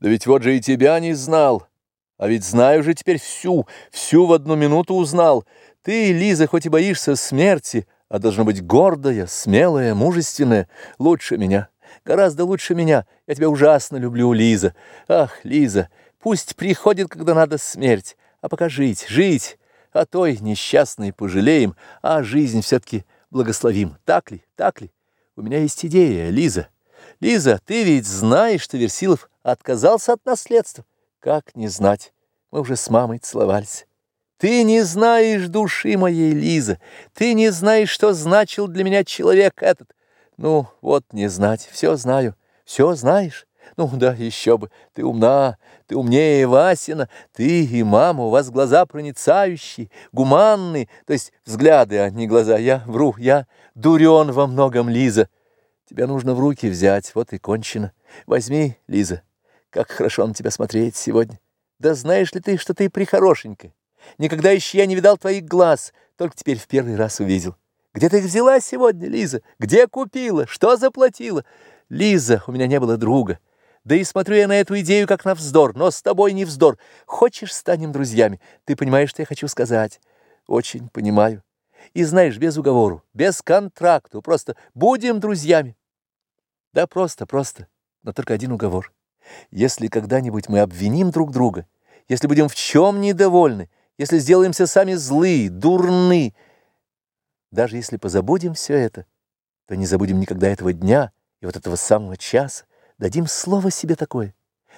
Да ведь вот же и тебя не знал. А ведь знаю же теперь всю, всю в одну минуту узнал. Ты, Лиза, хоть и боишься смерти, а должна быть гордая, смелая, мужественная, лучше меня, гораздо лучше меня. Я тебя ужасно люблю, Лиза. Ах, Лиза, пусть приходит, когда надо смерть, а пока жить, жить, а той несчастной пожалеем, а жизнь все-таки благословим. Так ли, так ли? У меня есть идея, Лиза. Лиза, ты ведь знаешь, что Версилов отказался от наследства. Как не знать? Мы уже с мамой целовались. Ты не знаешь души моей, Лиза. Ты не знаешь, что значил для меня человек этот. Ну, вот не знать. Все знаю. Все знаешь. Ну да, еще бы. Ты умна, ты умнее Васина. Ты и мама, у вас глаза проницающие, гуманные, то есть взгляды, а не глаза. Я вру, я дурен во многом, Лиза. Тебя нужно в руки взять, вот и кончено. Возьми, Лиза, как хорошо на тебя смотреть сегодня. Да знаешь ли ты, что ты прихорошенькая? Никогда еще я не видал твоих глаз, только теперь в первый раз увидел. Где ты их взяла сегодня, Лиза? Где купила? Что заплатила? Лиза, у меня не было друга. Да и смотрю я на эту идею как на вздор, но с тобой не вздор. Хочешь, станем друзьями? Ты понимаешь, что я хочу сказать? Очень понимаю. И знаешь, без уговору, без контракту, просто будем друзьями. Да просто, просто, но только один уговор. Если когда-нибудь мы обвиним друг друга, если будем в чем недовольны, если сделаемся сами злые, дурны, даже если позабудем все это, то не забудем никогда этого дня и вот этого самого часа. Дадим слово себе такое.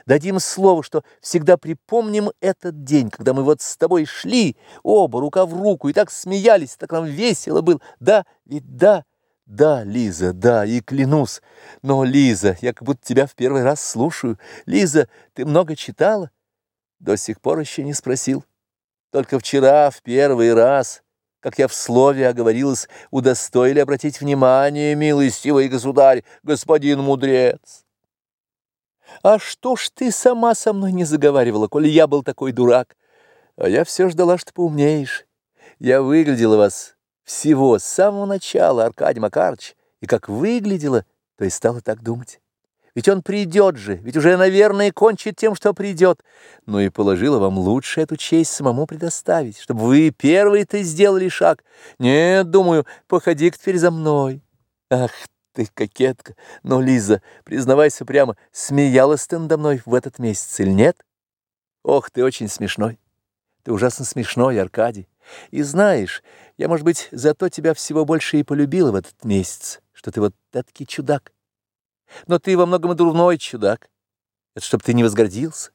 Дадим слово, что всегда припомним этот день, когда мы вот с тобой шли, оба, рука в руку, и так смеялись, так нам весело было. Да, ведь да, да, Лиза, да, и клянусь. Но, Лиза, я как будто тебя в первый раз слушаю. Лиза, ты много читала? До сих пор еще не спросил. Только вчера, в первый раз, как я в слове оговорилась, удостоили обратить внимание, милостивый государь, господин мудрец. А что ж ты сама со мной не заговаривала, коли я был такой дурак? А я все ждала, что поумнеешь. Я выглядела вас всего с самого начала, Аркадий Макарович, и как выглядела, то и стала так думать. Ведь он придет же, ведь уже, наверное, кончит тем, что придет. Но и положила вам лучше эту честь самому предоставить, чтобы вы первый-то сделали шаг. Нет, думаю, походи-ка теперь за мной. Ах ты, кокетка! Ну, Лиза, признавайся прямо, смеялась ты надо мной в этот месяц или нет? Ох, ты очень смешной. Ты ужасно смешной, Аркадий. И знаешь, я, может быть, зато тебя всего больше и полюбила в этот месяц, что ты вот таки чудак. Но ты во многом дурной чудак. Это чтоб ты не возгордился.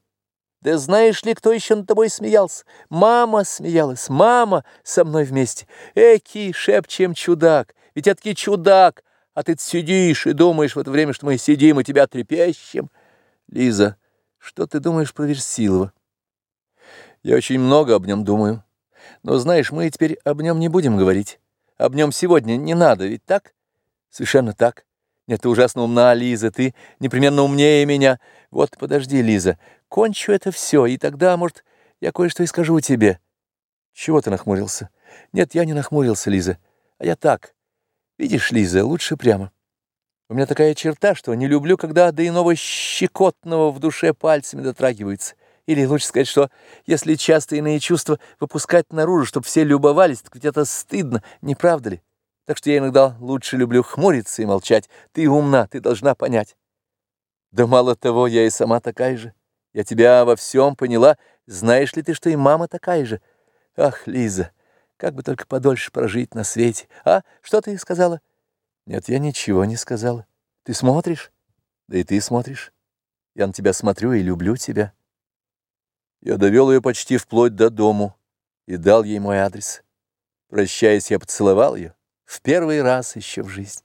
Да знаешь ли, кто еще над тобой смеялся? Мама смеялась, мама со мной вместе. Эки, шепчем чудак, ведь это чудак, а ты сидишь и думаешь в это время, что мы сидим и тебя трепещем. Лиза, что ты думаешь про Версилова? Я очень много об нем думаю. Но знаешь, мы теперь об нем не будем говорить. Об нем сегодня не надо, ведь так? Совершенно так. Нет, ты ужасно умна, Лиза, ты непременно умнее меня. Вот подожди, Лиза, кончу это все, и тогда, может, я кое-что и скажу тебе. Чего ты нахмурился? Нет, я не нахмурился, Лиза, а я так. Видишь, Лиза, лучше прямо. У меня такая черта, что не люблю, когда до иного щекотного в душе пальцами дотрагиваются. Или лучше сказать, что если часто иные чувства выпускать наружу, чтобы все любовались, так ведь это стыдно, не правда ли? Так что я иногда лучше люблю хмуриться и молчать. Ты умна, ты должна понять. Да мало того, я и сама такая же. Я тебя во всем поняла. Знаешь ли ты, что и мама такая же? Ах, Лиза, как бы только подольше прожить на свете. А, что ты сказала? Нет, я ничего не сказала. Ты смотришь? Да и ты смотришь. Я на тебя смотрю и люблю тебя. Я довел ее почти вплоть до дому и дал ей мой адрес. Прощаясь, я поцеловал ее в первый раз еще в жизни.